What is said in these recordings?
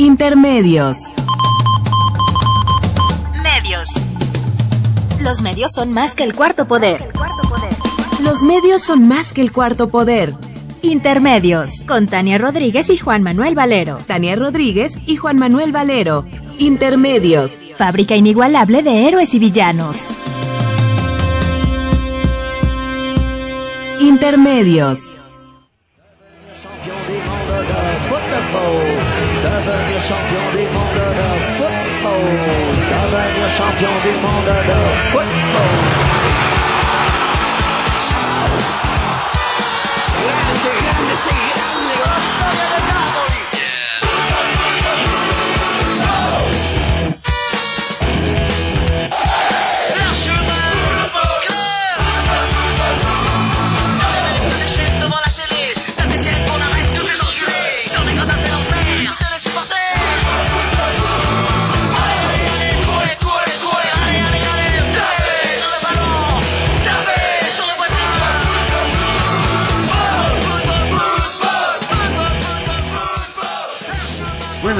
Intermedios. Medios. Los medios son más que el cuarto poder. Los medios son más que el cuarto poder. Intermedios, con Tania Rodríguez y Juan Manuel Valero. Tania Rodríguez y Juan Manuel Valero. Intermedios. Fábrica inigualable de héroes y villanos. Intermedios. Devenir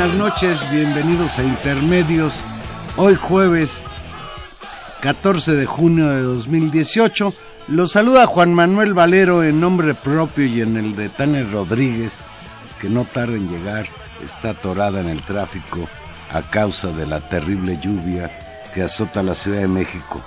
Buenas noches, bienvenidos a Intermedios. Hoy jueves 14 de junio de 2018. Los saluda Juan Manuel Valero en nombre propio y en el de Tania Rodríguez, que no tarda en llegar, está atorada en el tráfico a causa de la terrible lluvia que azota la Ciudad de México.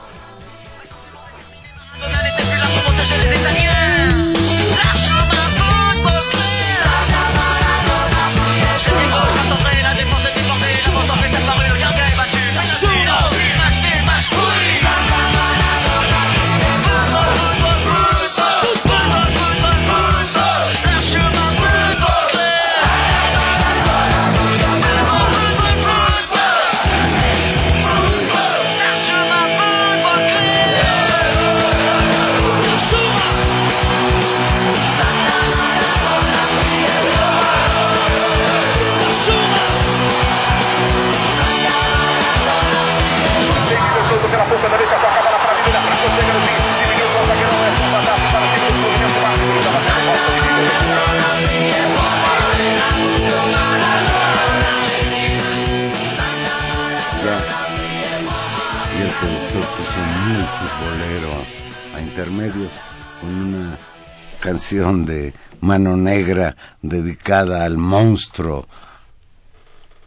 De Mano Negra dedicada al monstruo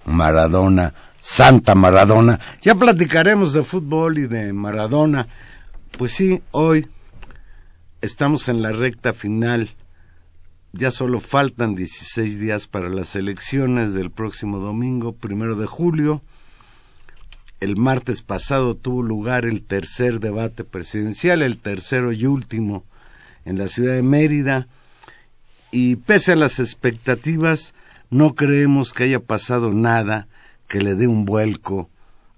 Maradona, Santa Maradona. Ya platicaremos de fútbol y de Maradona. Pues sí, hoy estamos en la recta final. Ya solo faltan 16 días para las elecciones del próximo domingo, primero de julio. El martes pasado tuvo lugar el tercer debate presidencial, el tercero y último en la ciudad de Mérida, y pese a las expectativas, no creemos que haya pasado nada que le dé un vuelco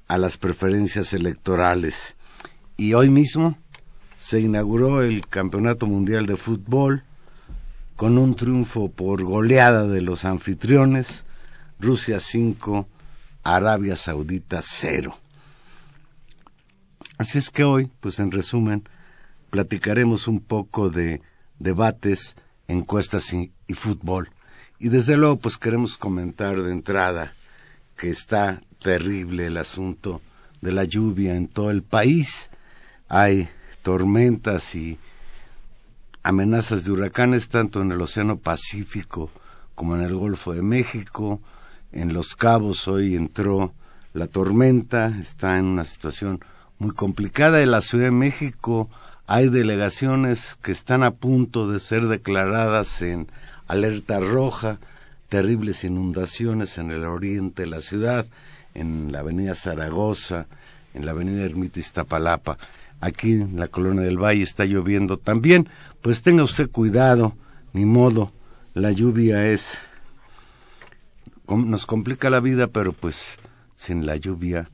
a las preferencias electorales. Y hoy mismo se inauguró el Campeonato Mundial de Fútbol con un triunfo por goleada de los anfitriones, Rusia 5, Arabia Saudita 0. Así es que hoy, pues en resumen, platicaremos un poco de debates, encuestas y, y fútbol. Y desde luego, pues queremos comentar de entrada que está terrible el asunto de la lluvia en todo el país. Hay tormentas y amenazas de huracanes tanto en el Océano Pacífico como en el Golfo de México. En Los Cabos hoy entró la tormenta, está en una situación muy complicada. En la Ciudad de México hay delegaciones que están a punto de ser declaradas en alerta roja, terribles inundaciones en el oriente de la ciudad, en la avenida Zaragoza, en la avenida Ermita Iztapalapa. Aquí en la colonia del Valle está lloviendo también, pues tenga usted cuidado, ni modo, la lluvia es nos complica la vida, pero pues sin la lluvia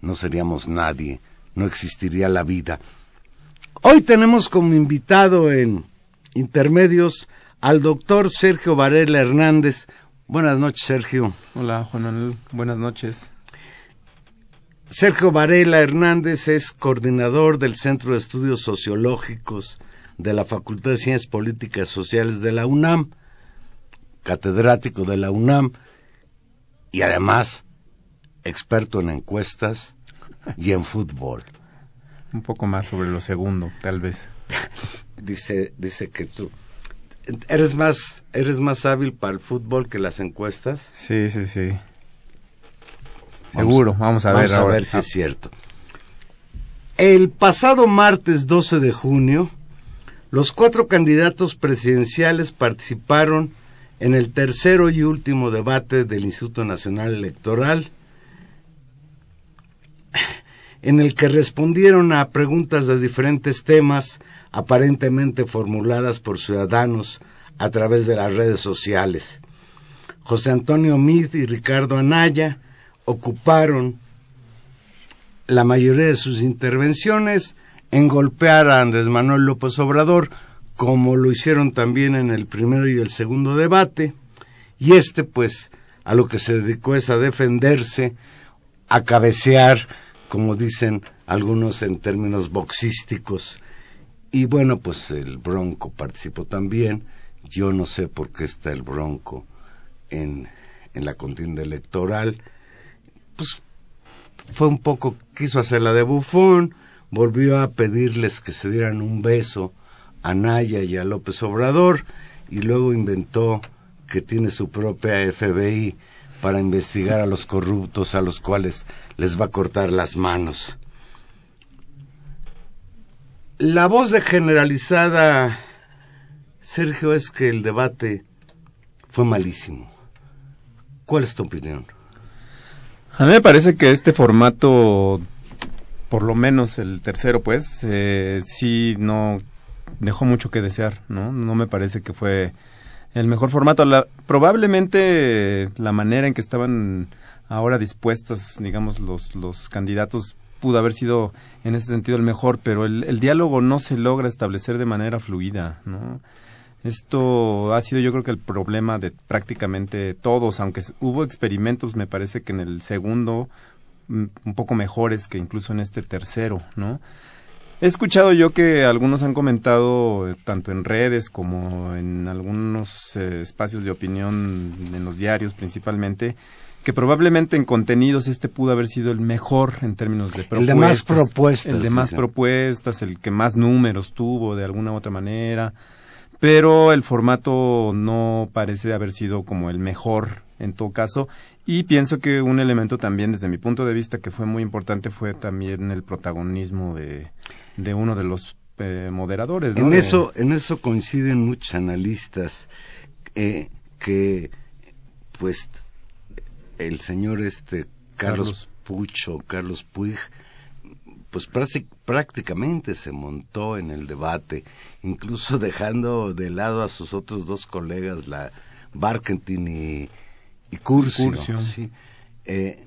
no seríamos nadie, no existiría la vida. Hoy tenemos como invitado en Intermedios al doctor Sergio Varela Hernández. Buenas noches, Sergio. Hola, Juan Manuel. Buenas noches. Sergio Varela Hernández es coordinador del Centro de Estudios Sociológicos de la Facultad de Ciencias Políticas y Sociales de la UNAM, catedrático de la UNAM, y además experto en encuestas y en fútbol. Un poco más sobre lo segundo, tal vez. Dice, dice que tú eres más, eres más hábil para el fútbol que las encuestas. Sí, sí, sí. Seguro, vamos a ver Vamos a ahora. ver si es cierto. El pasado martes 12 de junio, los cuatro candidatos presidenciales participaron en el tercero y último debate del Instituto Nacional Electoral, en el que respondieron a preguntas de diferentes temas aparentemente formuladas por ciudadanos a través de las redes sociales. José Antonio Mid y Ricardo Anaya ocuparon la mayoría de sus intervenciones en golpear a Andrés Manuel López Obrador, como lo hicieron también en el primero y el segundo debate, y este pues a lo que se dedicó es a defenderse, a cabecear, como dicen algunos en términos boxísticos. Y bueno, pues el Bronco participó también. Yo no sé por qué está el Bronco en, en la contienda electoral. Pues fue un poco, quiso hacer la de bufón, volvió a pedirles que se dieran un beso a Naya y a López Obrador, y luego inventó que tiene su propia FBI para investigar a los corruptos a los cuales les va a cortar las manos. La voz de generalizada, Sergio, es que el debate fue malísimo. ¿Cuál es tu opinión? A mí me parece que este formato, por lo menos el tercero, pues, eh, sí no dejó mucho que desear, ¿no? No me parece que fue el mejor formato. Probablemente la manera en que estaban ahora dispuestas, digamos, los, los candidatos pudo haber sido en ese sentido el mejor, pero el, diálogo no se logra establecer de manera fluida, ¿no? Esto ha sido yo creo que el problema de prácticamente todos, aunque hubo experimentos, me parece que en el segundo un poco mejores que incluso en este tercero, ¿no? He escuchado yo que algunos han comentado, eh, tanto en redes como en algunos eh, espacios de opinión, en los diarios principalmente, que probablemente en contenidos este pudo haber sido el mejor en términos de propuestas. El de más propuestas, El de más propuestas, el que más números tuvo de alguna u otra manera. Pero el formato no parece haber sido como el mejor en todo caso. Y pienso que un elemento también, desde mi punto de vista, que fue muy importante fue también el protagonismo de, de uno de los eh, moderadores. ¿no? En eso, en eso coinciden muchos analistas eh, que, pues, el señor este Carlos, Carlos. Pucho, Carlos Puig, pues prácti- prácticamente se montó en el debate, incluso dejando de lado a sus otros dos colegas, la Barkentin y, y Curcio. Curcio. sí. Eh,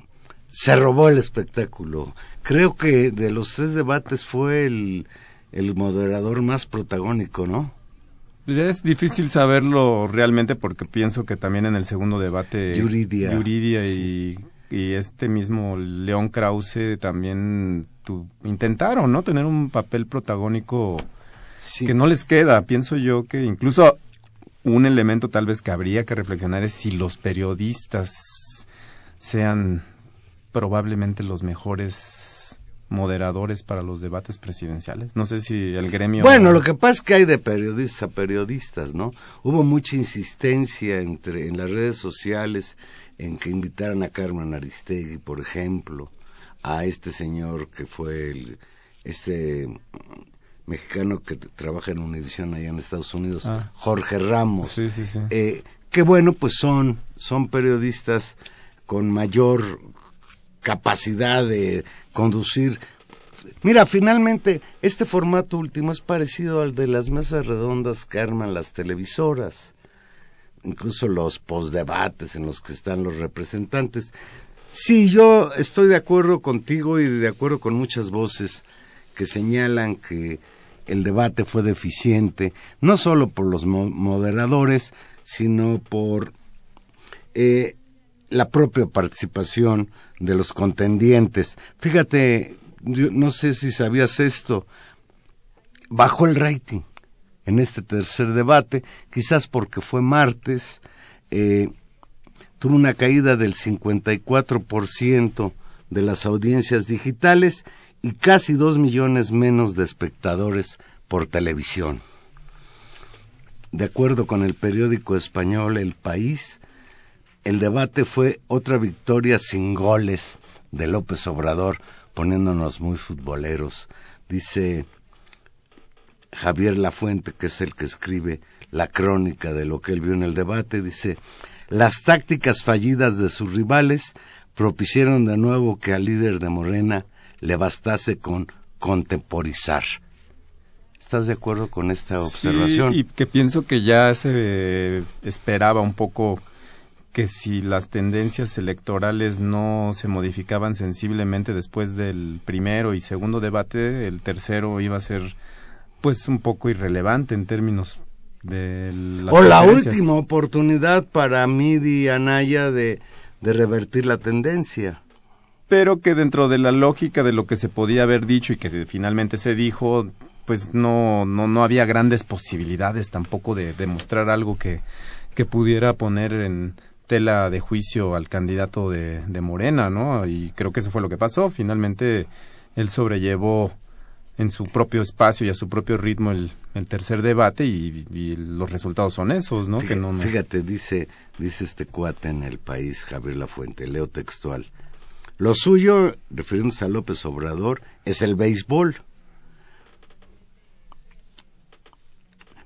se robó el espectáculo. Creo que de los tres debates fue el, el moderador más protagónico, ¿no? Es difícil saberlo realmente porque pienso que también en el segundo debate Yuridia. Yuridia y, y este mismo León Krause también tu- intentaron no tener un papel protagónico Sí. que no les queda. Pienso yo que incluso un elemento tal vez que habría que reflexionar es si los periodistas sean probablemente los mejores moderadores para los debates presidenciales. No sé si el gremio... Bueno, lo que pasa es que hay de periodistas a periodistas, ¿no? Hubo mucha insistencia entre en las redes sociales en que invitaran a Carmen Aristegui, por ejemplo, a este señor que fue el este mexicano que trabaja en Univisión allá en Estados Unidos, Ah. Jorge Ramos. Sí, sí, sí. Eh, que bueno, pues son son periodistas con mayor capacidad de conducir. Mira, finalmente, este formato último es parecido al de las mesas redondas que arman las televisoras, incluso los postdebates en los que están los representantes. Sí, yo estoy de acuerdo contigo y de acuerdo con muchas voces que señalan que el debate fue deficiente, no solo por los mo- moderadores, sino por eh, la propia participación de los contendientes. Fíjate, yo no sé si sabías esto, bajó el rating en este tercer debate, quizás porque fue martes. eh, tuvo una caída del 54% de las audiencias digitales y casi dos millones menos de espectadores por televisión. De acuerdo con el periódico español El País, el debate fue otra victoria sin goles de López Obrador, poniéndonos muy futboleros. Dice Javier Lafuente, que es el que escribe la crónica de lo que él vio en el debate, dice, las tácticas fallidas de sus rivales propiciaron de nuevo que al líder de Morena le bastase con contemporizar. ¿Estás de acuerdo con esta observación? Sí, y que pienso que ya se esperaba un poco que si las tendencias electorales no se modificaban sensiblemente después del primero y segundo debate, el tercero iba a ser pues un poco irrelevante en términos de las o la última oportunidad para Midi y Anaya de, de revertir la tendencia. pero que dentro de la lógica de lo que se podía haber dicho y que se- finalmente se dijo, pues no, no, no había grandes posibilidades tampoco de demostrar algo que, que pudiera poner en tela de juicio al candidato de, de Morena, ¿no? Y creo que eso fue lo que pasó. Finalmente él sobrellevó en su propio espacio y a su propio ritmo el, el tercer debate y, y los resultados son esos, ¿no? Fíjate, que no, no- fíjate, dice, dice este cuate en el país, Javier Lafuente, leo textual. Lo suyo, refiriéndose a López Obrador, es el béisbol.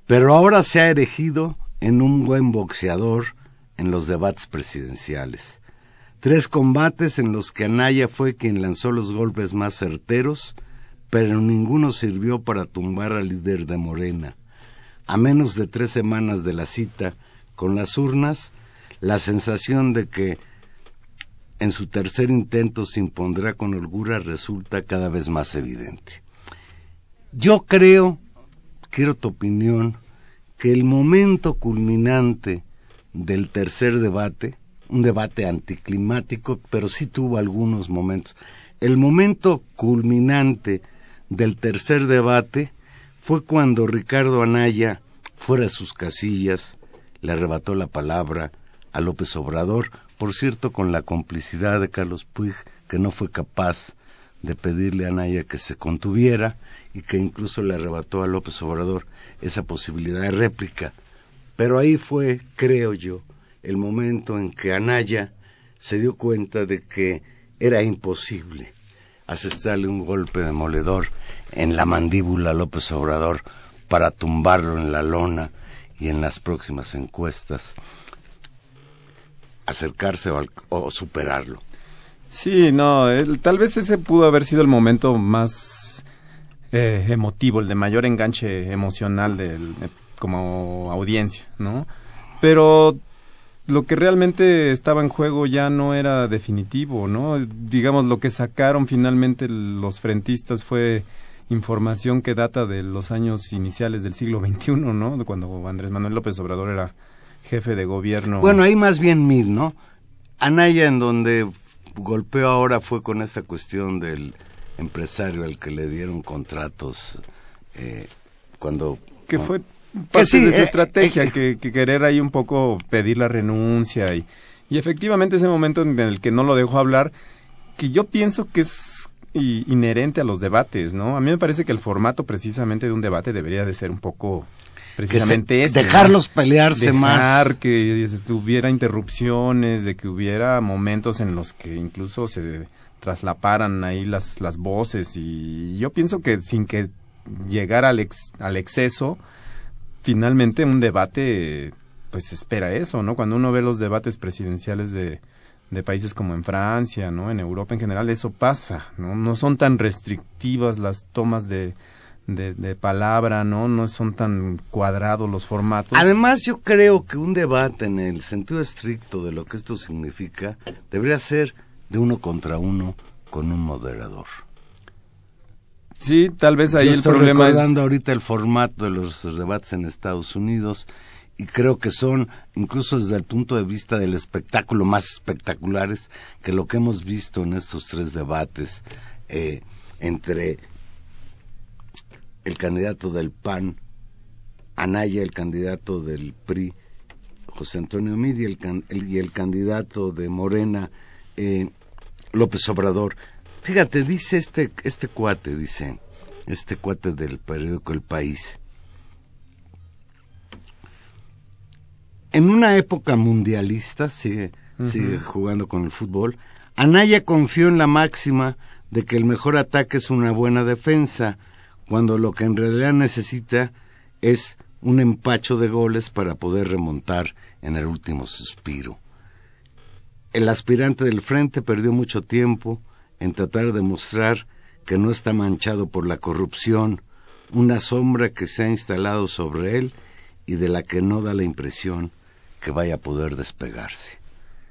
Pero ahora se ha erigido en un buen boxeador en los debates presidenciales. Tres combates en los que Anaya fue quien lanzó los golpes más certeros, pero ninguno sirvió para tumbar al líder de Morena. A menos de tres semanas de la cita con las urnas, la sensación de que en su tercer intento se impondrá con holgura resulta cada vez más evidente. Yo creo, quiero tu opinión, que el momento culminante del tercer debate, un debate anticlimático, pero sí tuvo algunos momentos, el momento culminante del tercer debate fue cuando Ricardo Anaya, fuera de sus casillas, le arrebató la palabra a López Obrador, por cierto, con la complicidad de Carlos Puig, que no fue capaz de pedirle a Anaya que se contuviera y que incluso le arrebató a López Obrador esa posibilidad de réplica. Pero ahí fue, creo yo, el momento en que Anaya se dio cuenta de que era imposible asestarle un golpe demoledor en la mandíbula a López Obrador para tumbarlo en la lona y en las próximas encuestas acercarse o, superarlo. Sí, no, el- tal vez ese pudo haber sido el momento más eh, emotivo, el de mayor enganche emocional del, de- como audiencia, ¿no? Pero lo que realmente estaba en juego ya no era definitivo, ¿no? Digamos, lo que sacaron finalmente los frentistas fue información que data de los años iniciales del siglo XXI, ¿no? Cuando Andrés Manuel López Obrador era jefe de gobierno. Bueno, ahí más bien mil, ¿no? Anaya en donde golpeó ahora fue con esta cuestión del empresario al que le dieron contratos eh, cuando... que fue parte sí, de su eh, estrategia, eh, que, que querer ahí un poco pedir la renuncia y, y efectivamente ese momento en el que no lo dejó hablar, que yo pienso que es inherente a los debates, ¿no? A mí me parece que el formato precisamente de un debate debería de ser un poco que precisamente ese, ¿no? dejarlos pelearse más. Dejar que hubiera interrupciones, de que hubiera momentos en los que incluso se traslaparan ahí las, las voces y yo pienso que sin que llegara al, ex- al exceso, finalmente un debate pues espera eso, ¿no? Cuando uno ve los debates presidenciales de, países como en Francia, ¿no? En Europa en general eso pasa, ¿no? No son tan restrictivas las tomas de, de palabra, ¿no? No son tan cuadrados los formatos. Además, yo creo que un debate en el sentido estricto de lo que esto significa debería ser de uno contra uno con un moderador. Sí, tal vez ahí Yo el estoy problema es... recordando ahorita el formato de los debates en Estados Unidos y creo que son, incluso desde el punto de vista del espectáculo, más espectaculares que lo que hemos visto en estos tres debates eh, entre el candidato del PAN, Anaya, el candidato del PRI, José Antonio Mid y el, can- el- y el candidato de Morena, eh, López Obrador. Fíjate, dice este, este cuate, dice, este cuate del periódico El País. En una época mundialista, sigue, sigue jugando con el fútbol, Anaya confió en la máxima de que el mejor ataque es una buena defensa, cuando lo que en realidad necesita es un empacho de goles para poder remontar en el último suspiro. El aspirante del frente perdió mucho tiempo en tratar de mostrar que no está manchado por la corrupción, una sombra que se ha instalado sobre él y de la que no da la impresión que vaya a poder despegarse.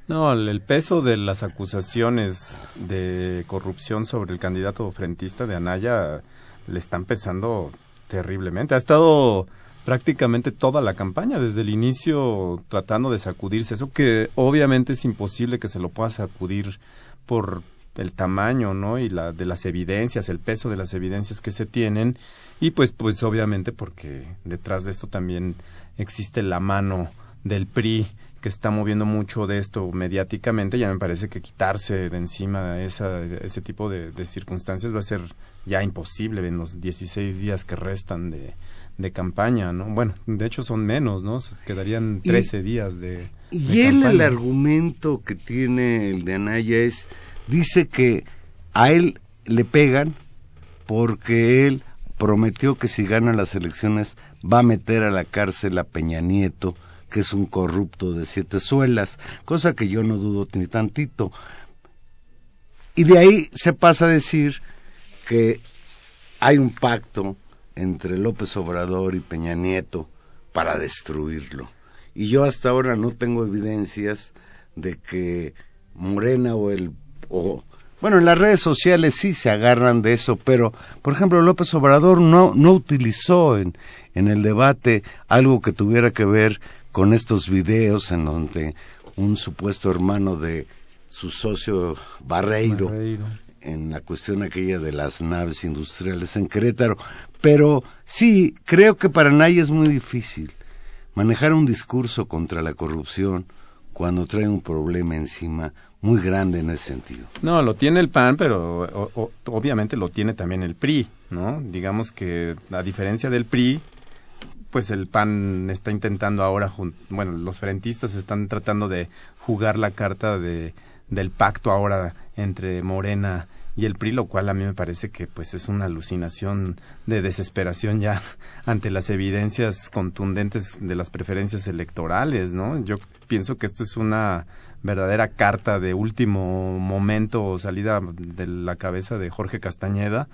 No, el peso de las acusaciones de corrupción sobre el candidato frentista de Anaya le están pesando terriblemente. Ha estado prácticamente toda la campaña, desde el inicio, tratando de sacudirse. Eso que obviamente es imposible que se lo pueda sacudir por el tamaño, ¿no? Y la de las evidencias, el peso de las evidencias que se tienen. Y pues, pues obviamente porque detrás de esto también existe la mano del PRI que está moviendo mucho de esto mediáticamente, ya me parece que quitarse de encima esa, ese tipo de, de circunstancias va a ser ya imposible en los 16 días que restan de, de campaña, ¿no? Bueno, de hecho son menos, ¿no? Quedarían Y- 13 días de, Y de él el argumento que tiene el de Anaya es, dice que a él le pegan porque él prometió que si gana las elecciones va a meter a la cárcel a Peña Nieto, que es un corrupto de siete suelas, cosa que yo no dudo ni tantito. Y de ahí se pasa a decir que hay un pacto entre López Obrador y Peña Nieto para destruirlo. Y yo hasta ahora no tengo evidencias de que Morena o el o bueno, en las redes sociales sí se agarran de eso, pero por ejemplo López Obrador no no utilizó en en el debate algo que tuviera que ver con estos videos en donde un supuesto hermano de su socio Barreiro Barreiro. en la cuestión aquella de las naves industriales en Querétaro. Pero sí, creo que para nadie es muy difícil manejar un discurso contra la corrupción cuando trae un problema encima muy grande en ese sentido. No, lo tiene el PAN, pero o- obviamente lo tiene también el PRI, ¿no? Digamos que a diferencia del PRI, pues el PAN está intentando ahora, bueno, los frentistas están tratando de jugar la carta de del pacto ahora entre Morena y el PRI, lo cual a mí me parece que pues es una alucinación de desesperación ya ante las evidencias contundentes de las preferencias electorales, ¿no? Yo pienso que esto es una verdadera carta de último momento o salida de la cabeza de Jorge Castañeda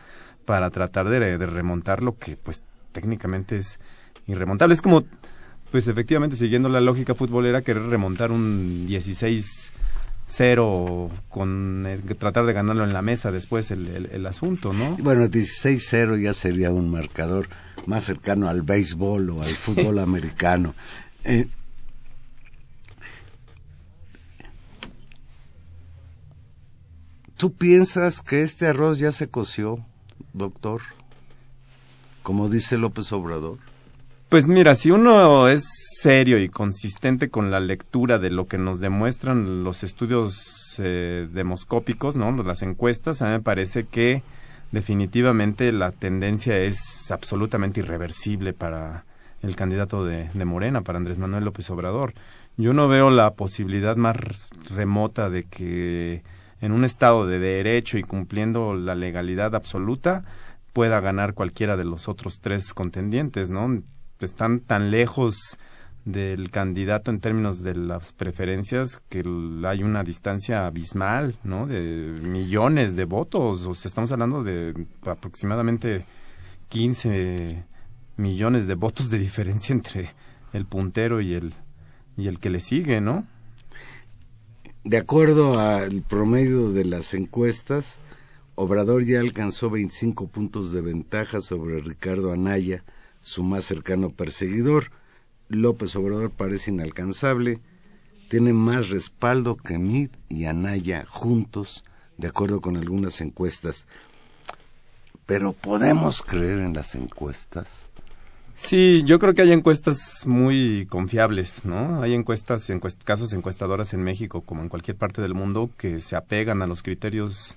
para tratar de, de remontar lo que pues técnicamente es irremontable. Es como, pues efectivamente siguiendo la lógica futbolera, querer remontar un 16 0 con el- tratar de ganarlo en la mesa después el, el- el asunto, ¿no? Bueno, 16-0 ya sería un marcador más cercano al béisbol o al fútbol americano. Eh, ¿Tú piensas que este arroz ya se coció, doctor? Como dice López Obrador. Pues mira, si uno es serio y consistente con la lectura de lo que nos demuestran los estudios eh, demoscópicos, ¿no? Las encuestas, a mí me parece que definitivamente la tendencia es absolutamente irreversible para el candidato de, de Morena, para Andrés Manuel López Obrador. Yo no veo la posibilidad más remota de que en un estado de derecho y cumpliendo la legalidad absoluta pueda ganar cualquiera de los otros tres contendientes, ¿no? Están tan lejos del candidato en términos de las preferencias que hay una distancia abismal, ¿no? De millones de votos, o sea, estamos hablando de aproximadamente 15 millones de votos de diferencia entre el puntero y el y el que le sigue, ¿no? De acuerdo al promedio de las encuestas, Obrador ya alcanzó 25 puntos de ventaja sobre Ricardo Anaya, su más cercano perseguidor. López Obrador parece inalcanzable, tiene más respaldo que Mid y Anaya juntos, de acuerdo con algunas encuestas. Pero ¿podemos creer en las encuestas? Sí, yo creo que hay encuestas muy confiables, ¿no? Hay encuestas, encuest casos encuestadoras en México, como en cualquier parte del mundo, que se apegan a los criterios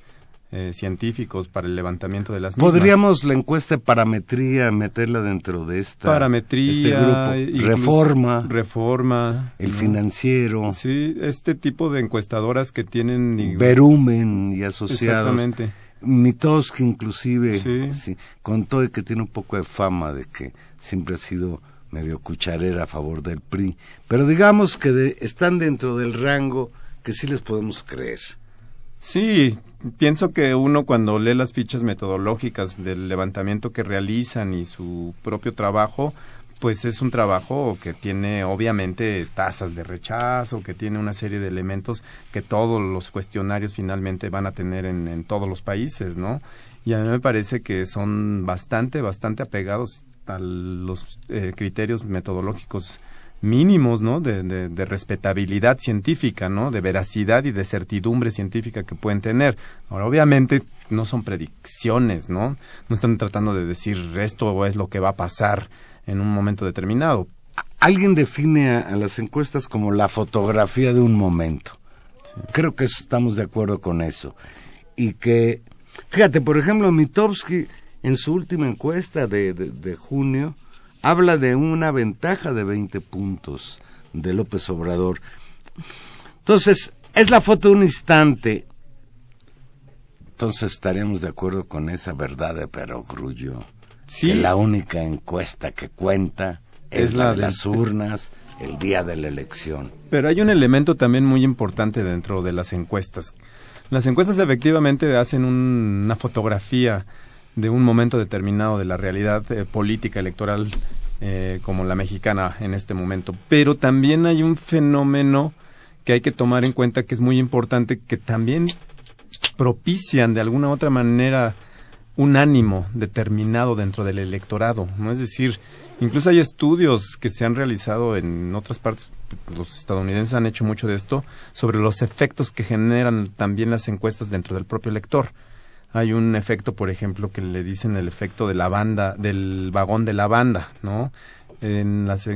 eh, científicos para el levantamiento de las mismas. Podríamos la encuesta de parametría meterla dentro de esta parametría, este grupo. Reforma, reforma, el ¿no? financiero, Sí, este tipo de encuestadoras que tienen Verumen y asociados. Exactamente. Mitowski inclusive, Sí. sí, con todo y que tiene un poco de fama de que siempre ha sido medio cucharera a favor del PRI, pero digamos que de- están dentro del rango que sí les podemos creer. Sí, pienso que uno cuando lee las fichas metodológicas del levantamiento que realizan y su propio trabajo, pues es un trabajo que tiene obviamente tasas de rechazo, que tiene una serie de elementos que todos los cuestionarios finalmente van a tener en, en todos los países, ¿no? Y a mí me parece que son bastante, bastante apegados a los eh, criterios metodológicos mínimos, ¿no? De, de, de respetabilidad científica, ¿no? De veracidad y de certidumbre científica que pueden tener. Ahora, obviamente, no son predicciones, ¿no? No están tratando de decir esto es lo que va a pasar en un momento determinado. Alguien define a, las encuestas como la fotografía de un momento. Creo que estamos de acuerdo con eso. Y que, fíjate, por ejemplo, Mitowski en su última encuesta de, de, de junio habla de una ventaja de 20 puntos de López Obrador. Entonces, es la foto de un instante. Entonces estaríamos de acuerdo con esa verdad de Perogrullo. Sí. Que la única encuesta que cuenta es, Es la la de las urnas el día de la elección. Pero hay un elemento también muy importante dentro de las encuestas. Las encuestas efectivamente hacen un- una fotografía de un momento determinado de la realidad eh, política electoral eh, como la mexicana en este momento. Pero también hay un fenómeno que hay que tomar en cuenta que es muy importante, que también propician de alguna otra manera un ánimo determinado dentro del electorado, ¿no? Es decir, incluso hay estudios que se han realizado en otras partes, los estadounidenses han hecho mucho de esto, sobre los efectos que generan también las encuestas dentro del propio elector. Hay un efecto, por ejemplo, que le dicen el efecto de la banda, del vagón de la banda, ¿no? En las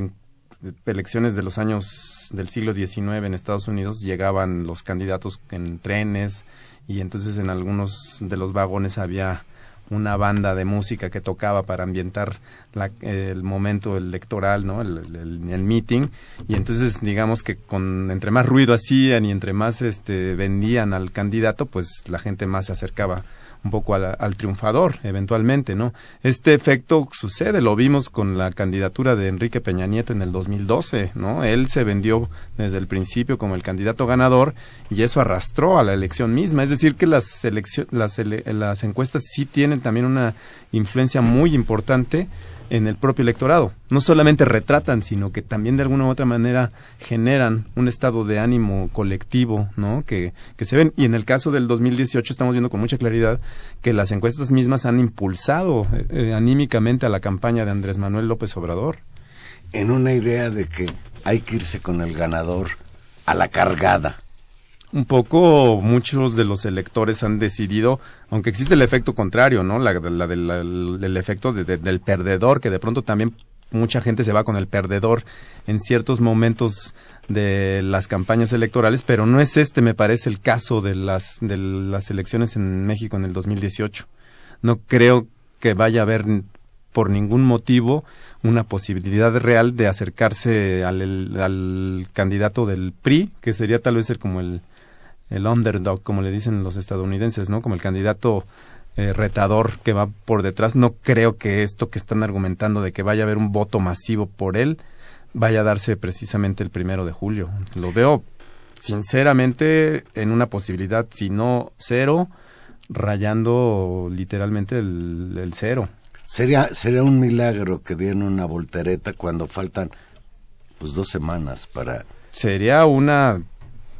elecciones de los años del siglo XIX en Estados Unidos llegaban los candidatos en trenes y entonces en algunos de los vagones había una banda de música que tocaba para ambientar la- el momento electoral, ¿no? El, el- meeting y entonces digamos que con entre más ruido hacían y entre más este vendían al candidato, pues la gente más se acercaba un poco al, al triunfador eventualmente, ¿no? Este efecto sucede, lo vimos con la candidatura de Enrique Peña Nieto en el 2012, ¿no? Él se vendió desde el principio como el candidato ganador y eso arrastró a la elección misma, es decir que las las, las encuestas sí tienen también una influencia muy importante en el propio electorado. No solamente retratan, sino que también de alguna u otra manera generan un estado de ánimo colectivo, ¿no? Que, que se ven. Y en el caso del 2018 estamos viendo con mucha claridad que las encuestas mismas han impulsado eh, eh, anímicamente a la campaña de Andrés Manuel López Obrador. En una idea de que hay que irse con el ganador a la cargada. Un poco muchos de los electores han decidido, aunque existe el efecto contrario, ¿no? La, la, el, el efecto de- de- del perdedor, que de pronto también mucha gente se va con el perdedor en ciertos momentos de las campañas electorales, pero no es este, me parece, el caso de las, de las elecciones en México en el 2018. No creo que vaya a haber por ningún motivo una posibilidad real de acercarse al, el- al candidato del PRI, que sería tal vez ser como el, el underdog, como le dicen los estadounidenses, ¿no? Como el candidato eh, retador que va por detrás. No creo que esto que están argumentando de que vaya a haber un voto masivo por él vaya a darse precisamente el primero de julio. Lo veo sinceramente en una posibilidad, si no cero, rayando literalmente el, el cero. Sería, sería un milagro que dieran una voltereta cuando faltan pues dos semanas para Sería una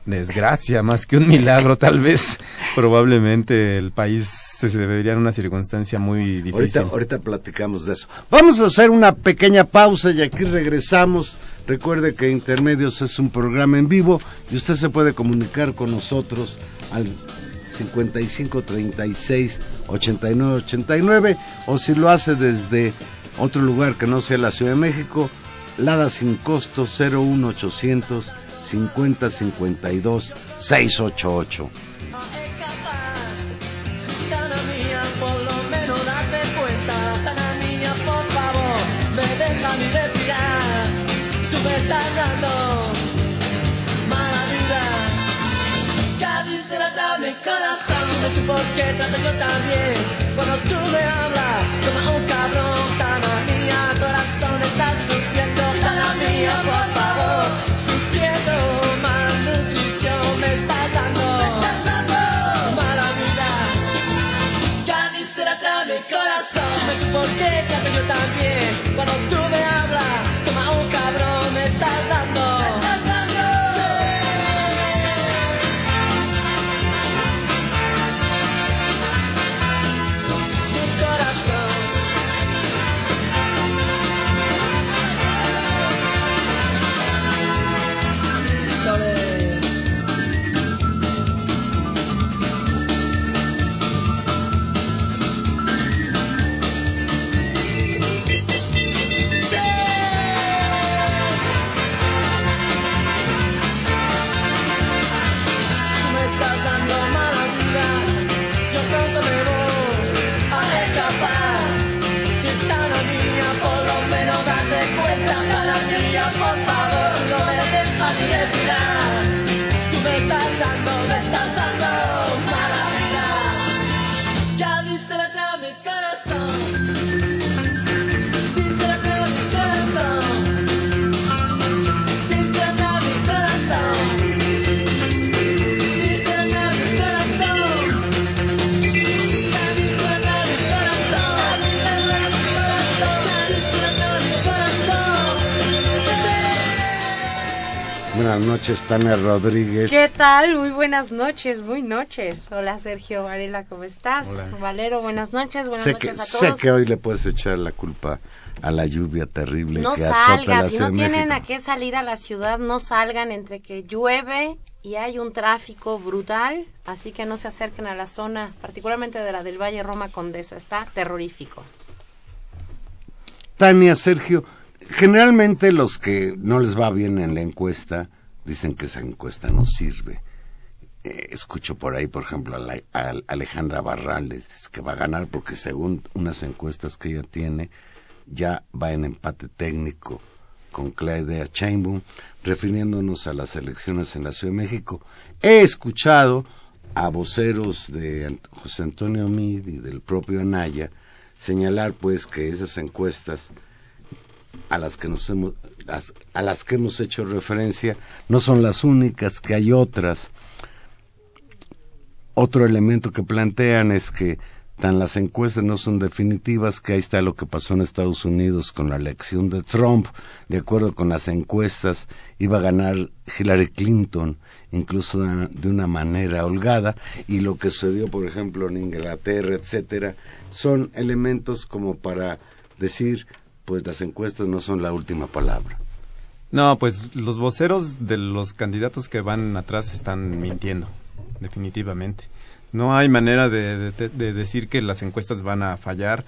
desgracia más que un milagro, tal vez. Probablemente el país se vería en una circunstancia muy difícil. Ahorita, ahorita platicamos de eso. Vamos a hacer una pequeña pausa y aquí regresamos. Recuerde que Intermedios es un programa en vivo y usted se puede comunicar con nosotros al 55 36 89 89 o si lo hace desde Otro lugar que no sea la Ciudad de México, Lada sin costo 01800 50 52 688. Tana mía, por lo menos date cuenta. Tana mía, por favor, me deja mi respirar. Tú me estás dando mala vida. Cádiz se la trae mi corazón. No sé por qué trato yo también. Cuando tú me hablas, como un cabrón. Tana mía, corazón está sufriendo. Tana mía, por favor, trato yo también. Cuando noches, Tania Rodríguez. ¿Qué tal? Muy buenas noches, muy noches. Hola Sergio Varela, ¿cómo estás? Valero, buenas noches, buenas Sé que, noches a sé todos. que hoy le puedes echar la culpa a la lluvia terrible no que azota la si Ciudad no tienen México. a qué salir a la ciudad, no salgan entre que llueve y hay un tráfico brutal, así que no se acerquen a la zona, particularmente de la del Valle Roma Condesa, está terrorífico. Tania, Sergio, generalmente los que no les va bien en la encuesta dicen que esa encuesta no sirve. Eh, escucho por ahí, por ejemplo, a, la- a Alejandra Barrales que va a ganar porque según unas encuestas que ella tiene, ya va en empate técnico con Claudia Sheinbaum, refiriéndonos a las elecciones en la Ciudad de México. He escuchado a voceros de José Antonio Mid y del propio Anaya señalar pues que esas encuestas a las que nos hemos a las que hemos hecho referencia no son las únicas que hay otras. Otro elemento que plantean es que tan las encuestas no son definitivas que ahí está lo que pasó en Estados Unidos con la elección de Trump. De acuerdo con las encuestas iba a ganar Hillary Clinton incluso de una manera holgada. Y lo que sucedió por ejemplo en Inglaterra etcétera son elementos como para decir pues las encuestas no son la última palabra No, pues los voceros de los candidatos que van atrás están mintiendo, definitivamente. No hay manera de, de- de decir que las encuestas van a fallar.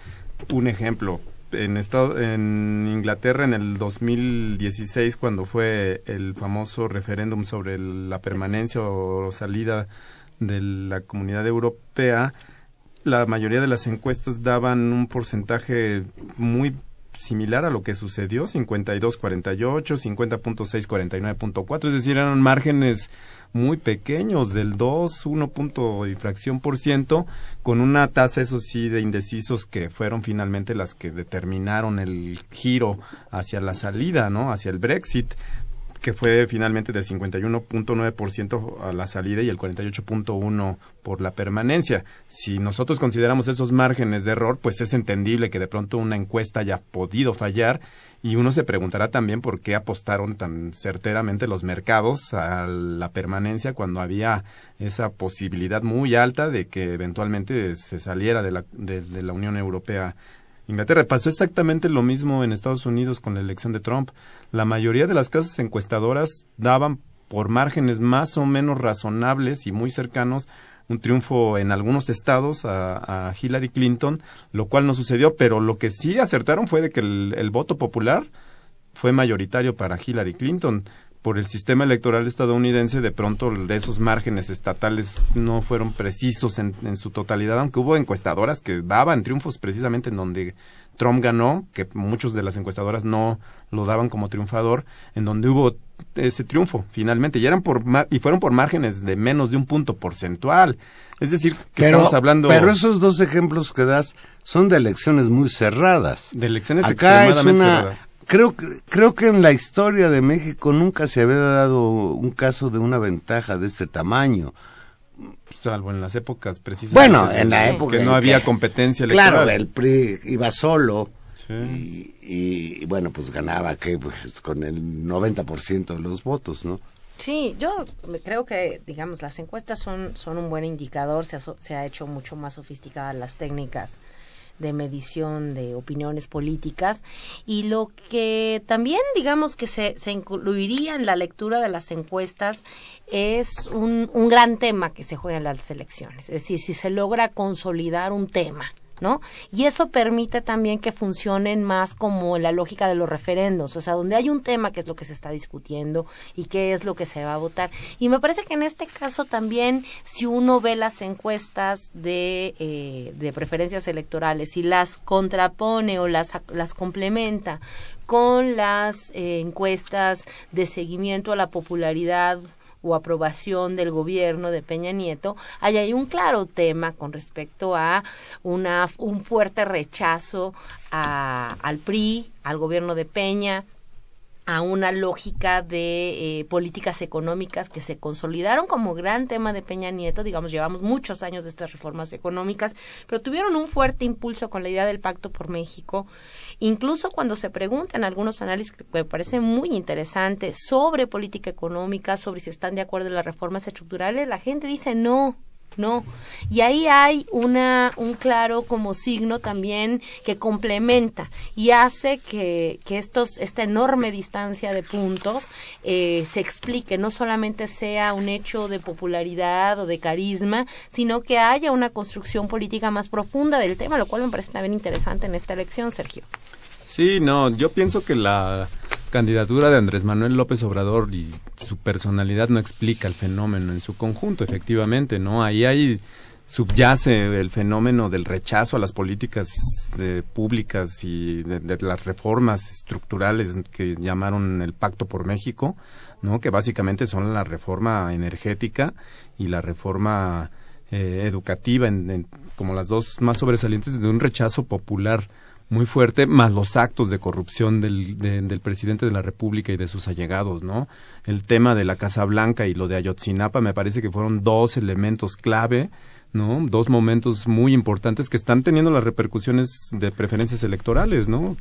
Un ejemplo, en, estado, en Inglaterra en el 2016, cuando fue el famoso referéndum sobre la permanencia o salida de la comunidad europea, la mayoría de las encuestas daban un porcentaje muy similar a lo que sucedió, 52-48, 50.6-49.4, es decir, eran márgenes muy pequeños, del 2, 1 punto y fracción por ciento, con una tasa, eso sí, de indecisos que fueron finalmente las que determinaron el giro hacia la salida, ¿no? Hacia el Brexit que fue finalmente del 51.9% a la salida y el 48.1% por la permanencia. Si nosotros consideramos esos márgenes de error, pues es entendible que de pronto una encuesta haya podido fallar y uno se preguntará también por qué apostaron tan certeramente los mercados a la permanencia cuando había esa posibilidad muy alta de que eventualmente se saliera de la, de, de la Unión Europea Inglaterra. Pasó exactamente lo mismo en Estados Unidos con la elección de Trump. La mayoría de las casas encuestadoras daban por márgenes más o menos razonables y muy cercanos un triunfo en algunos estados a, Hillary Clinton, lo cual no sucedió, pero lo que sí acertaron fue de que el, voto popular fue mayoritario para Hillary Clinton. Por el sistema electoral estadounidense, de pronto esos márgenes estatales no fueron precisos en, su totalidad, aunque hubo encuestadoras que daban triunfos precisamente en donde Trump ganó, que muchos de las encuestadoras no lo daban como triunfador, en donde hubo ese triunfo finalmente y eran por y fueron por márgenes de menos de un punto porcentual. Es decir, que pero, estamos hablando Pero esos dos ejemplos que das son de elecciones muy cerradas. de elecciones Acá es extremadamente una cerradas. creo que creo que en la historia de México nunca se había dado un caso de una ventaja de este tamaño. Salvo en las épocas precisamente Bueno, en la que época en no había que- competencia electoral. Claro, el PRI iba solo Sí. y, y- y, bueno, pues ganaba que pues con el 90% de los votos, ¿no? Sí, yo me- creo que, digamos, las encuestas son, son un buen indicador, se ha, so- se ha hecho mucho más sofisticadas las técnicas de medición de opiniones políticas y lo que también digamos que se, se incluiría en la lectura de las encuestas es un, un gran tema que se juega en las elecciones, es decir, si se logra consolidar un tema ¿no? Y eso permite también que funcionen más como la lógica de los referendos, o sea, donde hay un tema que es lo que se está discutiendo y qué es lo que se va a votar. Y me parece que en este caso también, si uno ve las encuestas de, eh, de preferencias electorales y las contrapone o las, las complementa con las eh, encuestas de seguimiento a la popularidad o aprobación del gobierno de Peña Nieto, ahí hay un claro tema con respecto a una, un fuerte rechazo a, al PRI, al gobierno de Peña, a una lógica de eh, políticas económicas que se consolidaron como gran tema de Peña Nieto, digamos, llevamos muchos años de estas reformas económicas, pero tuvieron un fuerte impulso con la idea del Pacto por México, incluso cuando se preguntan algunos análisis que me parece muy interesante sobre política económica, sobre si están de acuerdo en las reformas estructurales, la gente dice no, no. Y ahí hay una, un claro como signo también que complementa y hace que, que estos, esta enorme distancia de puntos eh, se explique, no solamente sea un hecho de popularidad o de carisma, sino que haya una construcción política más profunda del tema, lo cual me parece también interesante en esta elección, Sergio. Sí, no, yo pienso que la candidatura de Andrés Manuel López Obrador y su personalidad no explica el fenómeno en su conjunto, efectivamente, ¿no? Ahí hay subyace el fenómeno del rechazo a las políticas de, públicas y de, las reformas estructurales que llamaron el Pacto por México, ¿no? Que básicamente son la reforma energética y la reforma eh, educativa, en, como las dos más sobresalientes de un rechazo popular muy fuerte, más los actos de corrupción del, de, del presidente de la República y de sus allegados, ¿no? El tema de la Casa Blanca y lo de Ayotzinapa me parece que fueron dos elementos clave, ¿no? Dos momentos muy importantes que están teniendo las repercusiones de preferencias electorales, ¿no?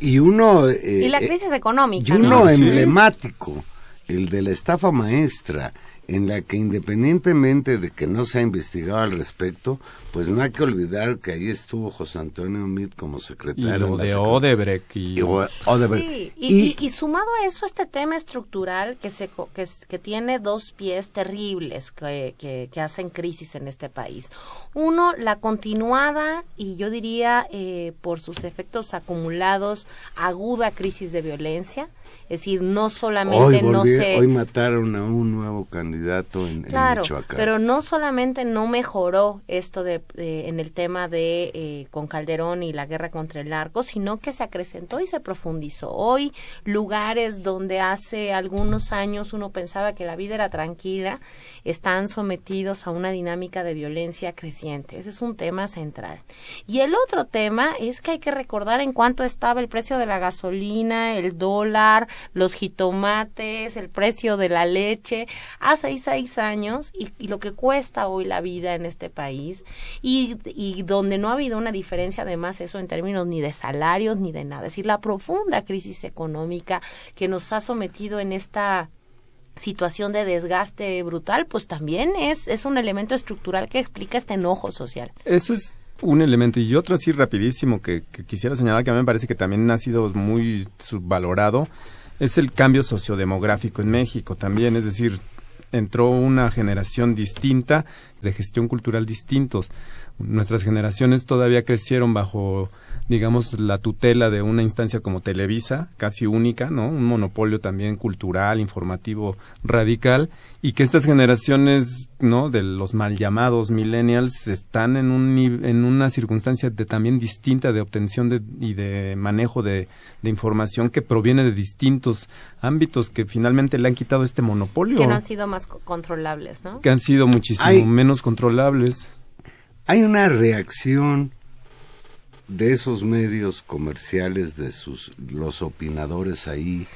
Y uno... Eh, y la crisis económica. Y uno ¿no? emblemático, el de la estafa maestra, en la que independientemente de que no se ha investigado al respecto, pues no hay que olvidar que ahí estuvo José Antonio Meade como secretario. Y lo de Odebrecht. Y... y Odebrecht. Sí, y, y, y, sumado a eso este tema estructural que, se, que, que tiene dos pies terribles que, que, que, hacen crisis en este país. Uno, la continuada y yo diría eh, por sus efectos acumulados, aguda crisis de violencia. Es decir, no solamente hoy volví, no se... Hoy mataron a un nuevo candidato en, claro, en Michoacán. pero no solamente no mejoró esto de, de en el tema de eh, con Calderón y la guerra contra el narco, sino que se acrecentó y se profundizó. Hoy lugares donde hace algunos años uno pensaba que la vida era tranquila, están sometidos a una dinámica de violencia creciente. Ese es un tema central. Y el otro tema es que hay que recordar en cuánto estaba el precio de la gasolina, el dólar, los jitomates, el precio de la leche hace seis años y, lo que cuesta hoy la vida en este país y, y, donde no ha habido una diferencia además eso en términos ni de salarios ni de nada. Es decir, la profunda crisis económica que nos ha sometido en esta situación de desgaste brutal, pues también es, es un elemento estructural que explica este enojo social. Eso es un elemento y otro así rapidísimo que, que, quisiera señalar que a mí me parece que también ha sido muy subvalorado es el cambio sociodemográfico en México también, es decir, entró una generación distinta de gestión cultural distintos. Nuestras generaciones todavía crecieron bajo digamos, la tutela de una instancia como Televisa, casi única, ¿no? Un monopolio también cultural, informativo, radical, y que estas generaciones, ¿no? De los mal llamados millennials están en, un, en una circunstancia de, también distinta de obtención de, y de manejo de, de información que proviene de distintos ámbitos que finalmente le han quitado este monopolio. Que no han sido más controlables, ¿no? Que han sido muchísimo menos controlables. Hay una reacción de esos medios comerciales, de sus, los opinadores ahí,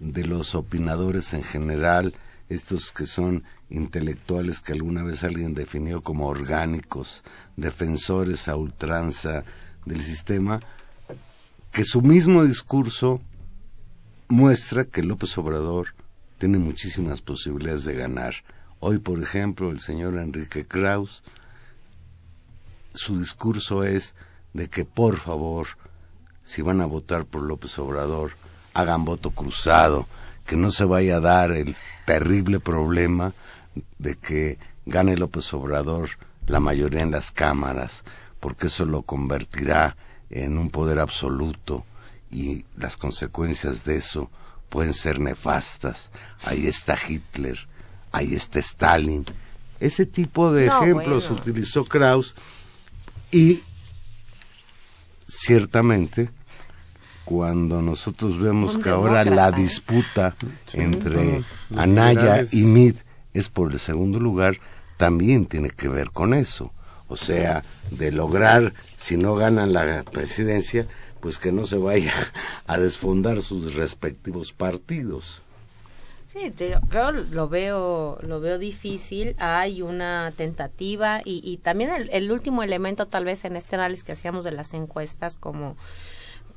de los opinadores en general, estos que son intelectuales que alguna vez alguien definió como orgánicos, defensores a ultranza del sistema, que su mismo discurso muestra que López Obrador tiene muchísimas posibilidades de ganar. Hoy, por ejemplo, el señor Enrique Kraus, su discurso es de que por favor, si van a votar por López Obrador, hagan voto cruzado, que no se vaya a dar el terrible problema de que gane López Obrador la mayoría en las cámaras, porque eso lo convertirá en un poder absoluto y las consecuencias de eso pueden ser nefastas. Ahí está Hitler, ahí está Stalin. Ese tipo de ejemplos utilizó Kraus y ciertamente cuando nosotros vemos que ahora la disputa entre Anaya y Mid es por el segundo lugar, también tiene que ver con eso. O sea, de lograr, si no ganan la presidencia, pues que no se vaya a desfondar sus respectivos partidos. Sí, yo lo veo, lo veo difícil. Hay una tentativa y, y también el, el, último elemento, tal vez en este análisis que hacíamos de las encuestas, como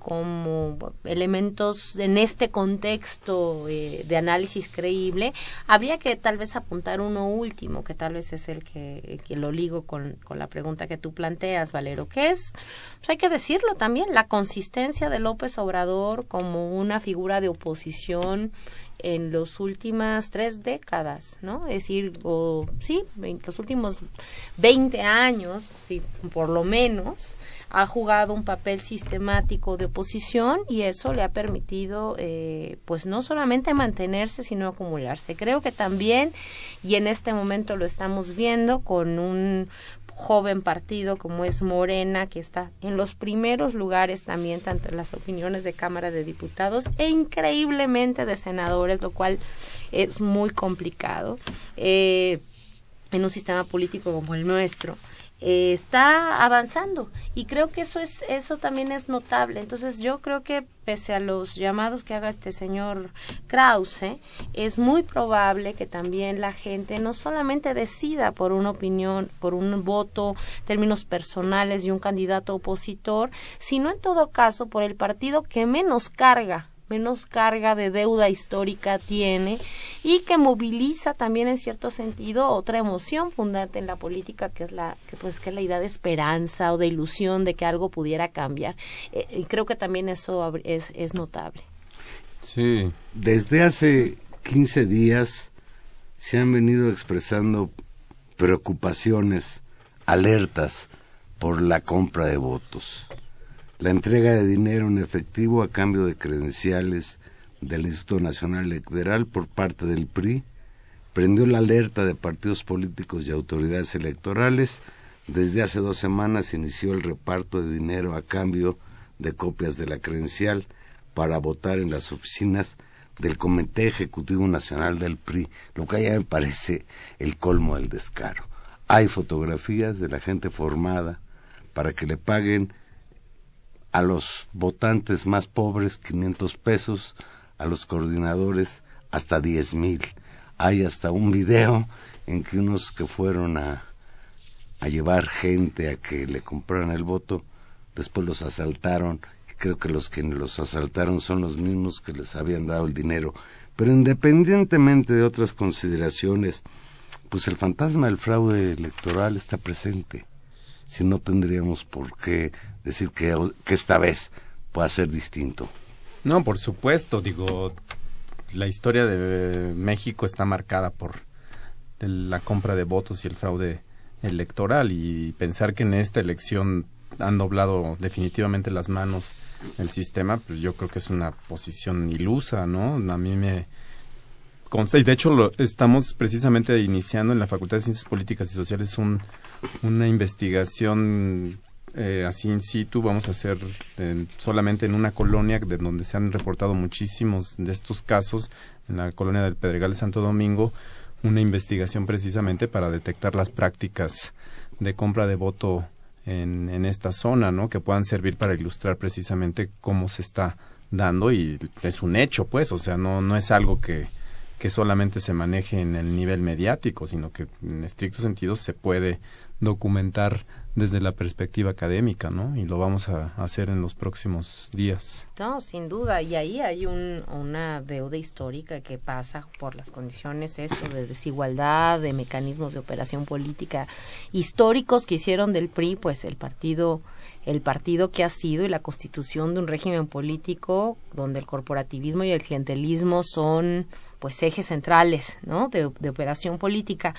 como elementos en este contexto eh, de análisis creíble, habría que tal vez apuntar uno último, que tal vez es el que, que lo ligo con, con, la pregunta que tú planteas, Valero, que es, pues hay que decirlo también, la consistencia de López Obrador como una figura de oposición en las últimas tres décadas, ¿no? Es decir, o sí, los últimos 20 años, sí, por lo menos, ha jugado un papel sistemático de oposición y eso le ha permitido, eh, pues no solamente mantenerse, sino acumularse. Creo que también, y en este momento lo estamos viendo con un joven partido como es Morena, que está en los primeros lugares también, tanto en las opiniones de Cámara de Diputados e increíblemente de senadores, lo cual es muy complicado eh, en un sistema político como el nuestro. Eh, está avanzando. Y creo que eso es eso también es notable. Entonces yo creo que pese a los llamados que haga este señor Krause es muy probable que también la gente no solamente decida por una opinión por un voto términos personales y un candidato opositor sino en todo caso por el partido que menos carga menos carga de deuda histórica tiene y que moviliza también en cierto sentido otra emoción fundante en la política que es la que pues que es la idea de esperanza o de ilusión de que algo pudiera cambiar. Eh, y creo que también eso es, es notable. Sí. Desde hace 15 días se han venido expresando preocupaciones alertas por la compra de votos la entrega de dinero en efectivo a cambio de credenciales del Instituto Nacional Electoral por parte del PRI prendió la alerta de partidos políticos y autoridades electorales. Desde hace dos semanas inició el reparto de dinero a cambio de copias de la credencial para votar en las oficinas del Comité Ejecutivo Nacional del PRI, lo que ya me parece el colmo del descaro. Hay fotografías de la gente formada para que le paguen a los votantes más pobres 500 pesos, a los coordinadores hasta diez mil. Hay hasta un video en que unos que fueron a, a llevar gente a que le compraran el voto, después los asaltaron. Creo que los que los asaltaron son los mismos que les habían dado el dinero. Pero independientemente de otras consideraciones, pues el fantasma del fraude electoral está presente. Si no tendríamos por qué decir que, que esta vez pueda ser distinto. No, por supuesto, digo, la historia de México está marcada por la compra de votos y el fraude electoral y pensar que en esta elección han doblado definitivamente las manos el sistema, pues yo creo que es una posición ilusa, ¿no? A mí me consta, y de hecho estamos precisamente iniciando en la Facultad de Ciencias Políticas y Sociales un, una investigación eh, así in situ, vamos a hacer en- solamente en una colonia de donde se han reportado muchísimos de estos casos, en la colonia del Pedregal de Santo Domingo, una investigación precisamente para detectar las prácticas de compra de voto en, en esta zona, ¿no? Que puedan servir para ilustrar precisamente cómo se está dando y es un hecho, pues, o sea, no, no es algo que, que solamente se maneje en el nivel mediático, sino que en estricto sentido se puede documentar desde la perspectiva académica, ¿no? Y lo vamos a hacer en los próximos días. No, sin duda. Y ahí hay un, una deuda histórica que pasa por las condiciones, eso, de desigualdad, de mecanismos de operación política históricos que hicieron del PRI, pues, el partido el partido que ha sido y la constitución de un régimen político donde el corporativismo y el clientelismo son pues ejes centrales ¿no? de, operación política.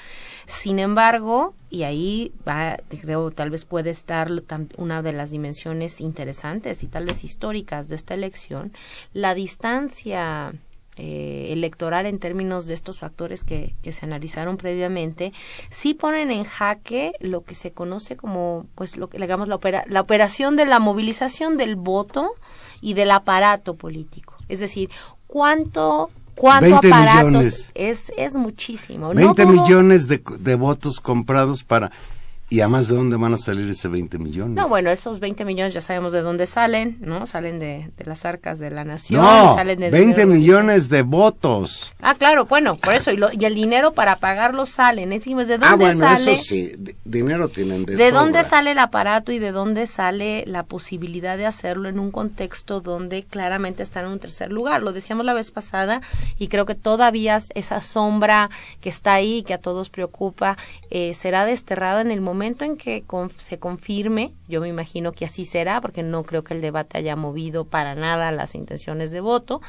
Sin embargo, y ahí va, creo tal vez puede estar una de las dimensiones interesantes y tal vez históricas de esta elección, la distancia eh, electoral en términos de estos factores que, que se analizaron previamente, sí ponen en jaque lo que se conoce como, pues, lo que digamos la, opera- la operación de la movilización del voto y del aparato político. Es decir, cuánto 20 aparatos millones. es es muchísimo. No 20 dudo- millones de, de votos comprados para... ¿Y además de dónde van a salir ese 20 millones? No, bueno, esos 20 millones ya sabemos de dónde salen, ¿no? Salen de, de las arcas de la nación, No, salen de 20 dinero- millones de votos. Ah, claro, bueno, por eso, y, lo- y el dinero para pagarlo sale. Decimos, ¿de dónde Ah, bueno, sale? eso sí, di- dinero tienen de ¿De dónde sobra. sale el aparato y de dónde sale la posibilidad de hacerlo en un contexto donde claramente están en un tercer lugar? Lo decíamos la vez pasada y creo que todavía esa sombra que está ahí, que a todos preocupa, eh, será desterrada en el momento en que se confirme. Yo me imagino que así será, porque no creo que el debate haya movido para nada las intenciones de voto,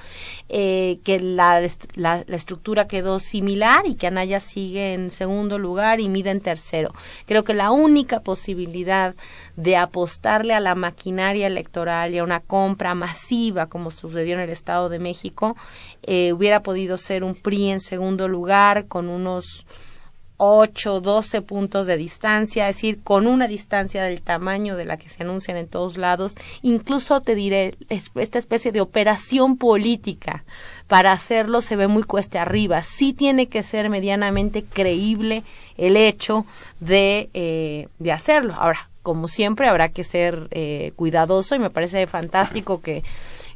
eh, que la, la estructura quedó similar y que Anaya sigue en segundo lugar y Mida en tercero. Creo que la única posibilidad de apostarle a la maquinaria electoral y a una compra masiva, como sucedió en el Estado de México, eh, hubiera podido ser un PRI en segundo lugar con unos 8, 12 puntos de distancia, es decir, con una distancia del tamaño de la que se anuncian en todos lados, incluso te diré, es- esta especie de operación política para hacerlo se ve muy cuesta arriba. Sí tiene que ser medianamente creíble el hecho de, eh, de hacerlo. Ahora, como siempre, habrá que ser eh, cuidadoso y me parece fantástico que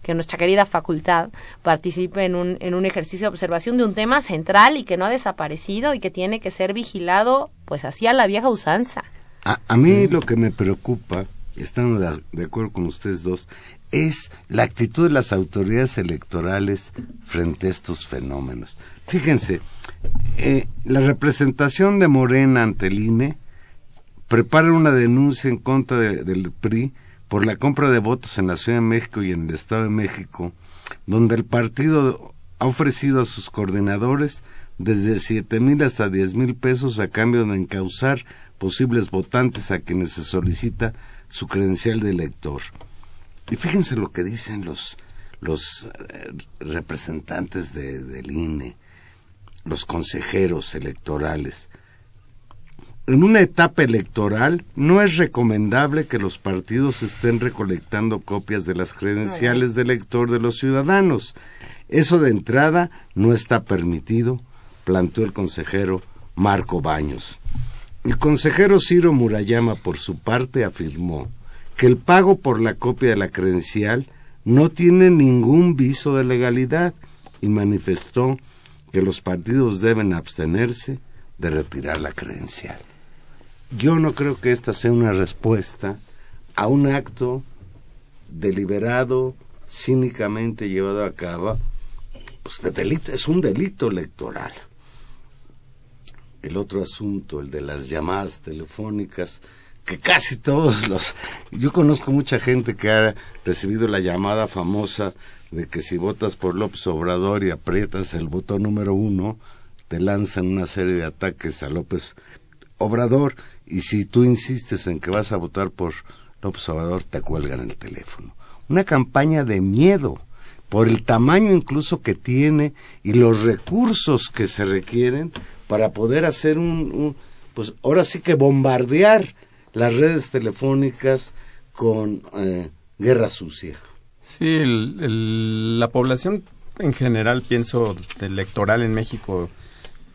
que nuestra querida facultad participe en un, en un ejercicio de observación de un tema central y que no ha desaparecido y que tiene que ser vigilado pues así a la vieja usanza. A, a mí lo que me preocupa, estando de, de acuerdo con ustedes dos, es la actitud de las autoridades electorales frente a estos fenómenos. Fíjense, eh, la representación de Morena ante el INE prepara una denuncia en contra de- del PRI por la compra de votos en la Ciudad de México y en el Estado de México, donde el partido ha ofrecido a sus coordinadores desde siete mil hasta diez mil pesos a cambio de encauzar posibles votantes a quienes se solicita su credencial de elector. Y fíjense lo que dicen los, los eh, representantes de- del INE, los consejeros electorales. En una etapa electoral no es recomendable que los partidos estén recolectando copias de las credenciales de elector de los ciudadanos. Eso de entrada no está permitido, planteó el consejero Marco Baños. El consejero Ciro Murayama, por su parte, afirmó que el pago por la copia de la credencial no tiene ningún viso de legalidad y manifestó que los partidos deben abstenerse de retirar la credencial. Yo no creo que esta sea una respuesta a un acto deliberado, cínicamente llevado a cabo, pues de delito, es un delito electoral. El otro asunto, el de las llamadas telefónicas, que casi todos los... Yo conozco mucha gente que ha recibido la llamada famosa de que si votas por López Obrador y aprietas el botón número uno, te lanzan una serie de ataques a López Obrador y si tú insistes en que vas a votar por López Obrador, te cuelgan el teléfono. Una campaña de miedo por el tamaño incluso que tiene y los recursos que se requieren para poder hacer un, un- pues ahora sí que bombardear las redes telefónicas con eh, guerra sucia. Sí, la población en general, pienso, electoral en México,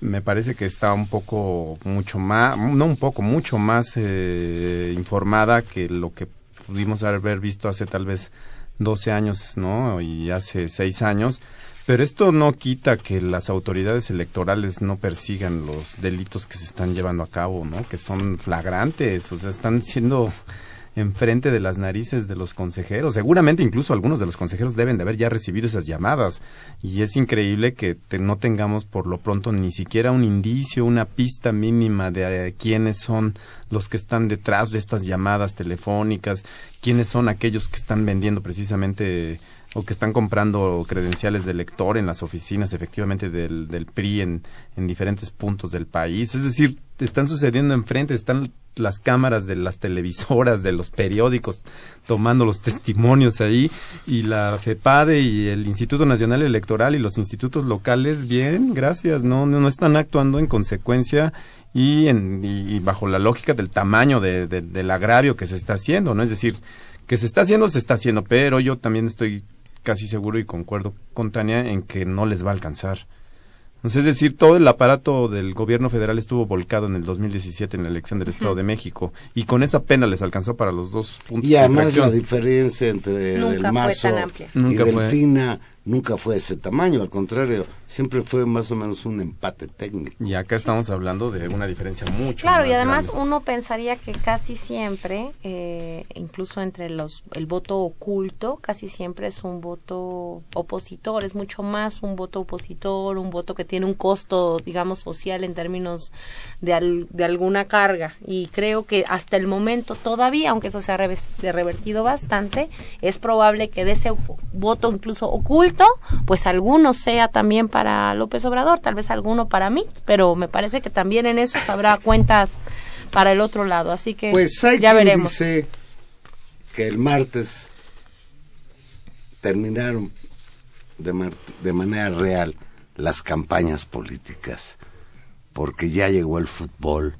me parece que está un poco, mucho más, no un poco, mucho más eh, informada que lo que pudimos haber visto hace tal vez 12 años, ¿no? Y hace 6 años. Pero esto no quita que las autoridades electorales no persigan los delitos que se están llevando a cabo, ¿no? Que son flagrantes, o sea, están siendo enfrente de las narices de los consejeros. Seguramente incluso algunos de los consejeros deben de haber ya recibido esas llamadas. Y es increíble que te- no tengamos por lo pronto ni siquiera un indicio, una pista mínima de eh, quiénes son los que están detrás de estas llamadas telefónicas, quiénes son aquellos que están vendiendo precisamente o que están comprando credenciales de lector en las oficinas efectivamente del, del PRI en, en diferentes puntos del país. Es decir, están sucediendo enfrente, están las cámaras de las televisoras, de los periódicos, tomando los testimonios ahí, y la FEPADE y el Instituto Nacional Electoral y los institutos locales, bien, gracias, no, no, están actuando en consecuencia y, en, y, bajo la lógica del tamaño de- del agravio que se está haciendo, ¿no? Es decir, que se está haciendo, se está haciendo, pero yo también estoy casi seguro y concuerdo con Tania en que no les va a alcanzar. Entonces, es decir, todo el aparato del gobierno federal estuvo volcado en el 2017 en la elección del Estado de México y con esa pena les alcanzó para los dos puntos Y de además infracción. la diferencia entre Nunca Del Mazo y. Delfina nunca fue de ese tamaño, al contrario, siempre fue más o menos un empate técnico. Y acá estamos hablando de una diferencia mucho Claro, y más además grande. uno pensaría que casi siempre, eh, incluso entre los el voto oculto, casi siempre es un voto opositor, es mucho más un voto opositor, un voto que tiene un costo, digamos, social en términos de, al- de alguna carga. Y creo que hasta el momento todavía, aunque eso se ha reves- de revertido bastante, es probable que de ese voto incluso oculto, pues alguno sea también para López Obrador, tal vez alguno para mí, pero me parece que también en eso habrá cuentas para el otro lado, así que Pues hay ya quien veremos. dice que el martes terminaron de, mar- de manera real las campañas políticas, porque ya llegó el fútbol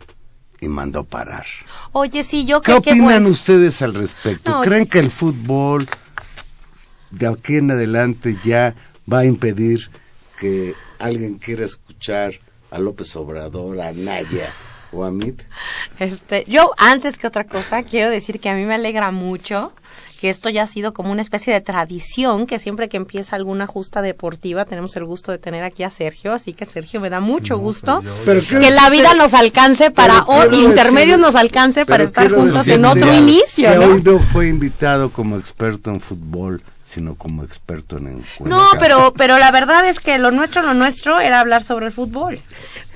y mandó parar. Oye, sí, yo ¿Qué creo que opinan bueno. ustedes al respecto? No, ¿Creen que el fútbol de aquí en adelante ya va a impedir que alguien quiera escuchar a López Obrador, a Naya o a Mit? Este, yo antes que otra cosa quiero decir que a mí me alegra mucho que esto ya ha sido como una especie de tradición, que siempre que empieza alguna justa deportiva tenemos el gusto de tener aquí a Sergio, así que Sergio me da mucho gusto Pero quiero que la vida nos alcance para o- intermedios decir- nos alcance para estar juntos en otro inicio, que ¿no? hoy no fue invitado como experto en fútbol, sino como experto en encuentro. No, pero, pero la verdad es que lo nuestro, lo nuestro era hablar sobre el fútbol.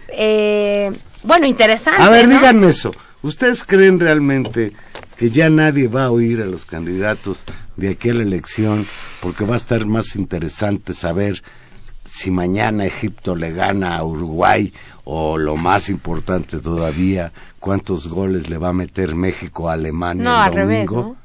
Eh, bueno, interesante. A ver, ¿no? díganme eso. ¿Ustedes creen realmente que ya nadie va a oír a los candidatos de aquí a la elección porque va a estar más interesante saber si mañana Egipto le gana a Uruguay o lo más importante todavía, cuántos goles le va a meter México a Alemania No, el al revés, domingo? ¿no?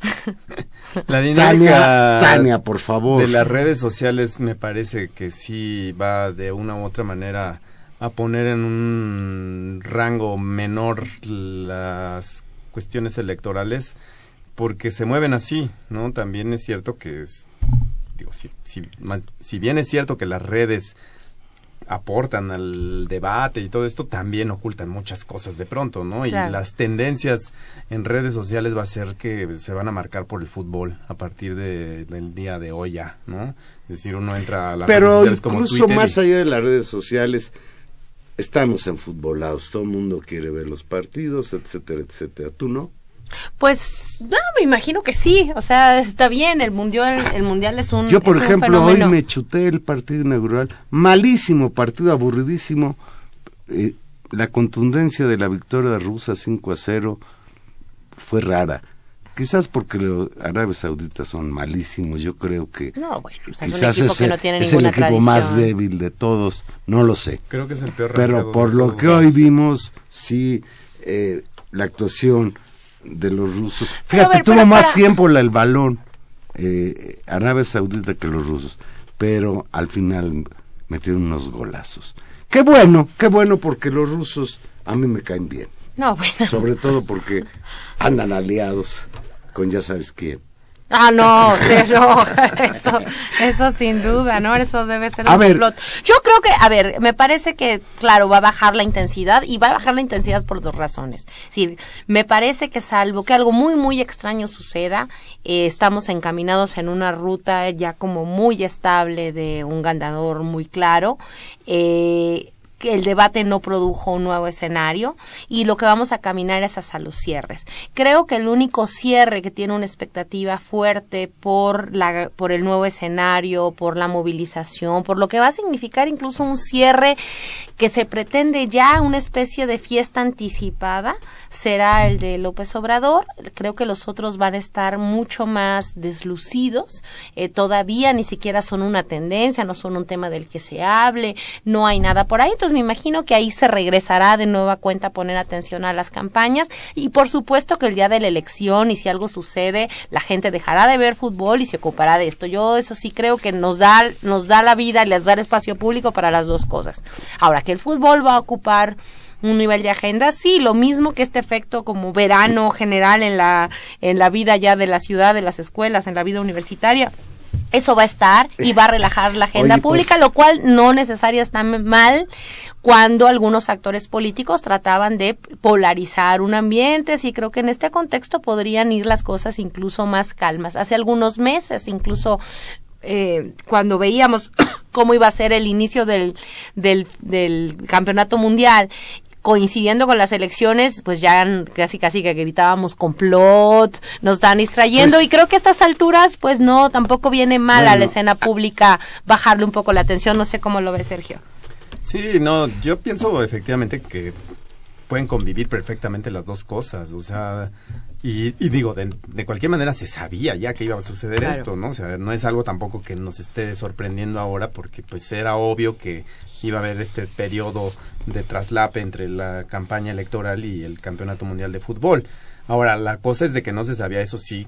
La dinámica Tania, Tania, por favor. de las redes sociales me parece que sí va de una u otra manera a poner en un rango menor las cuestiones electorales porque se mueven así, ¿no? También es cierto que es, digo, si, si, más- si bien es cierto que las redes aportan al debate y todo esto, también ocultan muchas cosas de pronto, ¿no? Claro. Y las tendencias en redes sociales va a ser que se van a marcar por el fútbol a partir de- del día de hoy ya, ¿no? Es decir, uno entra a las redes Pero sociales como incluso Twitter y- más allá de las redes sociales, estamos enfutbolados. Todo el mundo quiere ver los partidos, etcétera, etcétera. ¿Tú no? Pues, no, me imagino que sí. O sea, está bien, el mundial, el mundial es un Yo, por ejemplo, hoy me chuté el partido inaugural. Malísimo partido, aburridísimo. Eh, la contundencia de la victoria rusa 5 a 0 fue rara. quizás porque los árabes sauditas son malísimos, yo creo que No, bueno, o sea, quizás equipo es, que el- no tiene es el equipo más débil de todos, no lo sé. Creo que es el peor Pero por lo que hoy vimos, sí, eh, la actuación de los rusos. Fíjate, ver, tuvo pero más para- tiempo la- el balón eh, Arabia Saudita que los rusos, pero al final metieron unos golazos. Qué bueno, qué bueno porque los rusos a mí me caen bien, No, bueno. sobre todo porque andan aliados con ya sabes quién. Ah, no, cero. Eso, eso sin duda, ¿no? Eso debe ser A un ver. complot. Yo creo que, a ver, me parece que, claro, va a bajar la intensidad y va a bajar la intensidad por dos razones. Es decir, me parece que salvo que algo muy, muy extraño suceda, eh, estamos encaminados en una ruta ya como muy estable de un ganador muy claro. Eh, que el debate no produjo un nuevo escenario y lo que vamos a caminar es hacia los cierres. Creo que el único cierre que tiene una expectativa fuerte por la por el nuevo escenario, por la movilización, por lo que va a significar incluso un cierre que se pretende ya una especie de fiesta anticipada será el de López Obrador. Creo que los otros van a estar mucho más deslucidos. Eh, todavía ni siquiera son una tendencia, no son un tema del que se hable, no hay nada por ahí. Entonces me imagino que ahí se regresará de nueva cuenta a poner atención a las campañas y por supuesto que el día de la elección y si algo sucede, la gente dejará de ver fútbol y se ocupará de esto. Yo eso sí creo que nos da, nos da la vida y les da espacio público para las dos cosas. Ahora que el fútbol va a ocupar un nivel de agenda, sí, lo mismo que este efecto como verano general en la, en la vida ya de la ciudad, de las escuelas, en la vida universitaria. Eso va a estar y va a relajar la agenda Oye, pues- pública, lo cual no necesaria está mal cuando algunos actores políticos trataban de polarizar un ambiente. Sí, creo que en este contexto podrían ir las cosas incluso más calmas. Hace algunos meses, incluso eh, cuando veíamos cómo iba a ser el inicio del, del, del campeonato mundial coincidiendo con las elecciones, pues ya casi casi que gritábamos complot, nos están distrayendo Pues- y creo que a estas alturas pues no, tampoco viene mal a la escena pública bajarle un poco la atención, no sé cómo lo ve Sergio. Sí, no, yo pienso efectivamente que pueden convivir perfectamente las dos cosas, o sea, y, y digo, de, de cualquier manera se sabía ya que iba a suceder Claro. esto, ¿no? O sea, no es algo tampoco que nos esté sorprendiendo ahora, porque pues era obvio que iba a haber este periodo de traslape entre la campaña electoral y el Campeonato Mundial de Fútbol. Ahora, la cosa es de que no se sabía eso sí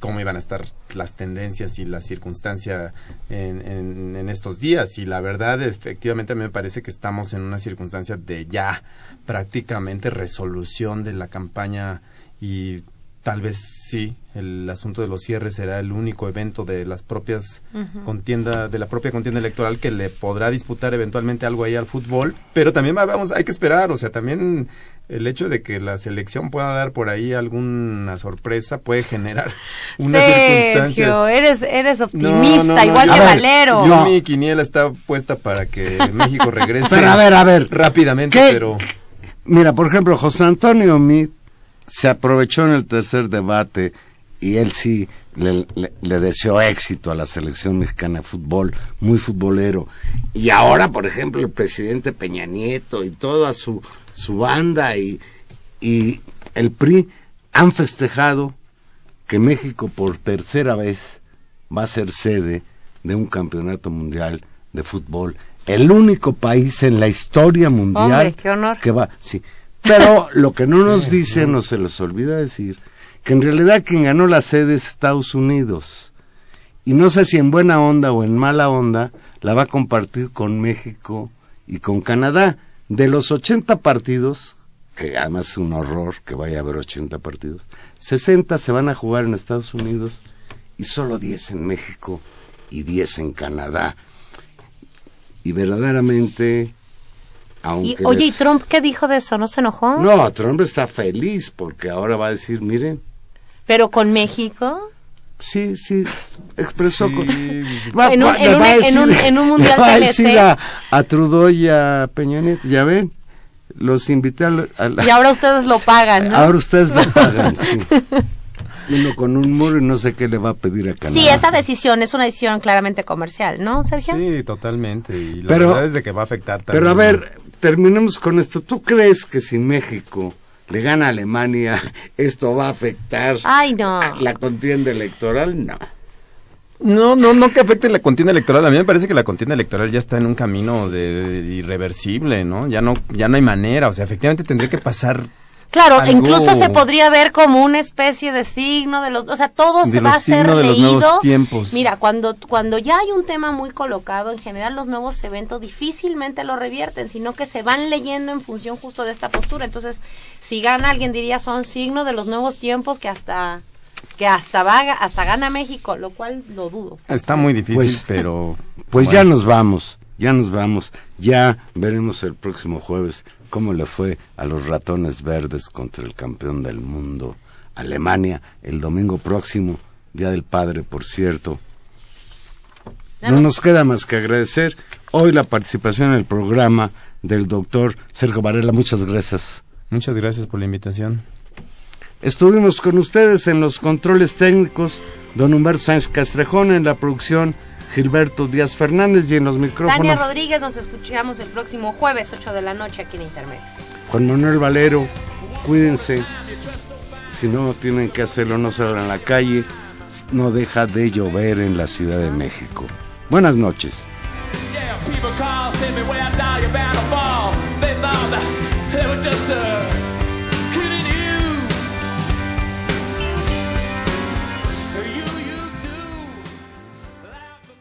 cómo iban a estar las tendencias y la circunstancia en, en, en estos días. Y la verdad, efectivamente, me parece que estamos en una circunstancia de ya prácticamente resolución de la campaña y tal vez sí, el asunto de los cierres será el único evento de las propias contienda, de la propia contienda electoral que le podrá disputar eventualmente algo ahí al fútbol, pero también va- vamos, hay que esperar, o sea, también el hecho de que la selección pueda dar por ahí alguna sorpresa puede generar una circunstancia. Sergio, eres, eres optimista, no, no, igual que Valero. Yo No. mi quiniela está puesta para que México regrese Pero a ver, a ver. rápidamente, ¿Qué? pero Mira, por ejemplo, José Antonio Meade se aprovechó en el tercer debate y él sí le, le- le deseó éxito a la selección mexicana de fútbol, muy futbolero. Y ahora, por ejemplo, el presidente Peña Nieto y toda su, su banda y, y el PRI han festejado que México por tercera vez va a ser sede de un campeonato mundial de fútbol. El único país en la historia mundial Hombre, qué honor. que va, sí. Pero lo que no nos dicen, o se les olvida decir, que en realidad quien ganó la sede es Estados Unidos. Y no sé si en buena onda o en mala onda la va a compartir con México y con Canadá. De los 80 partidos, que además es un horror que vaya a haber 80 partidos, 60 se van a jugar en Estados Unidos y solo 10 en México y 10 en Canadá. Y verdaderamente, aunque... Y, oye, ¿y Trump qué dijo de eso? ¿No se enojó? no, Trump está feliz porque ahora va a decir, miren, Pero con México. sí, sí, expresó. Sí. con- En un- en un- va a en un- en un mundial va a decir a, a Trudeau y a Peña Nieto, ya ven, los invité a, la- a la- Y ahora ustedes lo pagan, ¿no? ahora ustedes lo pagan, sí. Uno con un muro y no sé qué le va a pedir a Canadá. Sí, esa decisión es una decisión claramente comercial, ¿no, Sergio? sí, totalmente. Y la Pero- verdad es de que va a afectar también. Pero a ver, terminemos con esto. ¿Tú crees que si México le gana a Alemania, esto va a afectar Ay, no. a la contienda electoral, no. No, no, no que afecte la contienda electoral. A mí me parece que la contienda electoral ya está en un camino de, de irreversible, ¿no? Ya no, ya no hay manera. O sea, efectivamente tendría que pasar Claro, algo- incluso se podría ver como una especie de signo de los, o sea, todo De se los va a ser signos de los leído. nuevos tiempos. Mira, cuando cuando ya hay un tema muy colocado, en general los nuevos eventos difícilmente lo revierten, sino que se van leyendo en función justo de esta postura. Entonces, si gana alguien diría son signo de los nuevos tiempos que hasta que hasta va hasta gana México, lo cual lo dudo. Está muy difícil, Pues- pero... Pues bueno. ya nos vamos, ya nos vamos, ya veremos el próximo jueves cómo le fue a los ratones verdes contra el campeón del mundo, Alemania, el domingo próximo, Día del Padre, por cierto. No nos- nos queda más que agradecer hoy la participación en el programa del doctor Sergio Varela. Muchas gracias. Muchas gracias por la invitación. Estuvimos con ustedes en los controles técnicos, don Humberto Sánchez Castrejón, en la producción Gilberto Díaz Fernández y en los Tania micrófonos Rodríguez, nos escuchamos el próximo jueves 8 de la noche aquí en Intermedios. Juan Manuel Valero. Cuídense. Si no tienen que hacerlo, no salgan a la calle. No deja de llover en la Ciudad de México. Buenas noches.